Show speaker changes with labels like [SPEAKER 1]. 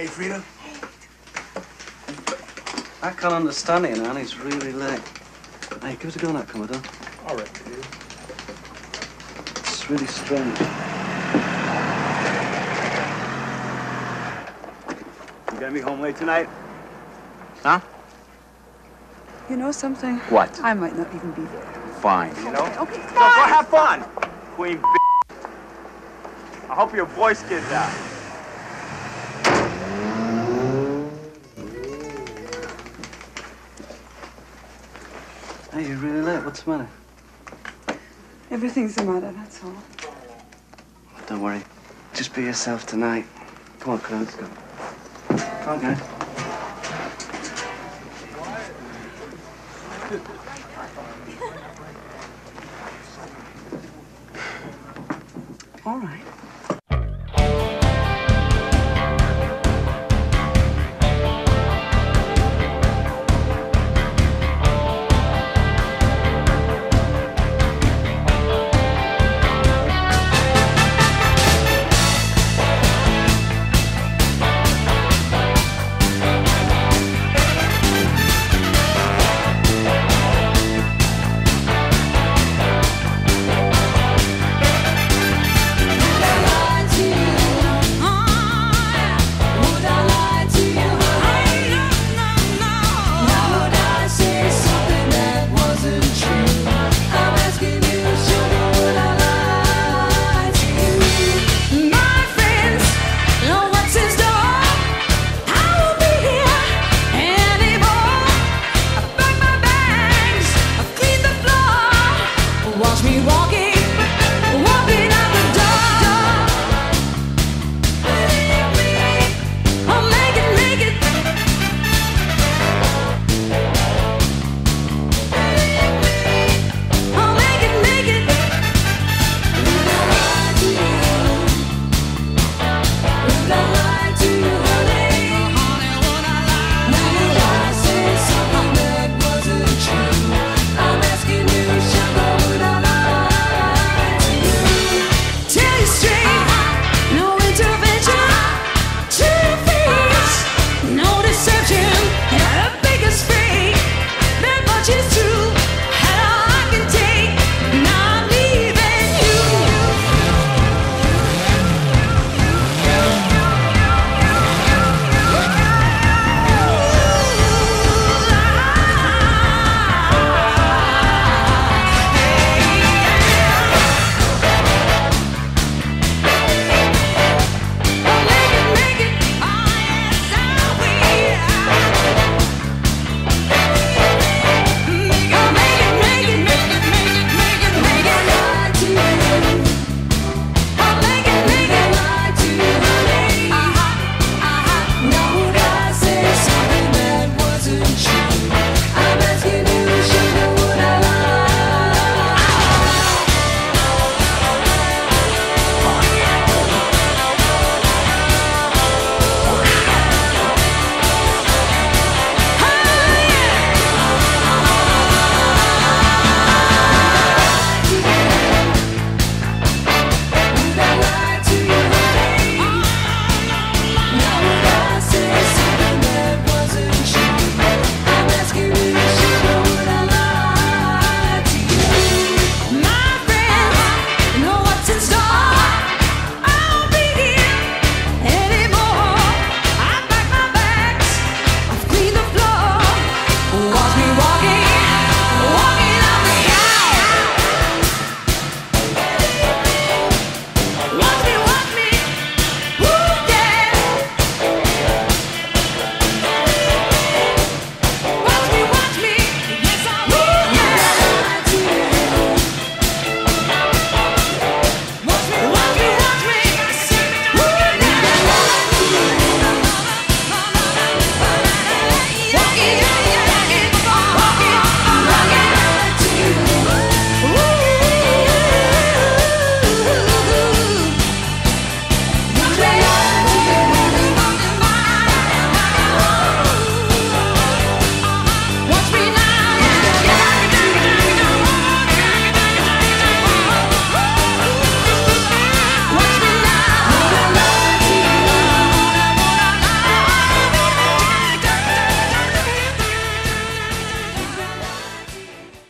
[SPEAKER 1] Hey, Frida.
[SPEAKER 2] I can't understand it, you know, and it's really late. Hey, give us a go now, Commodore.
[SPEAKER 1] All right, dude.
[SPEAKER 2] It's really strange.
[SPEAKER 3] You gonna be home late tonight? Huh?
[SPEAKER 4] You know something?
[SPEAKER 3] What?
[SPEAKER 4] I might not even be there.
[SPEAKER 3] Fine. You know?
[SPEAKER 4] Okay,
[SPEAKER 3] So go have fun, Queen B. I hope your voice gets out.
[SPEAKER 2] Hey, you're really late. What's the matter?
[SPEAKER 4] Everything's the matter, that's all.
[SPEAKER 2] Don't worry. Just be yourself tonight. Come on, Crown, let's go. Come on, guys.
[SPEAKER 4] All right. Watch me walking.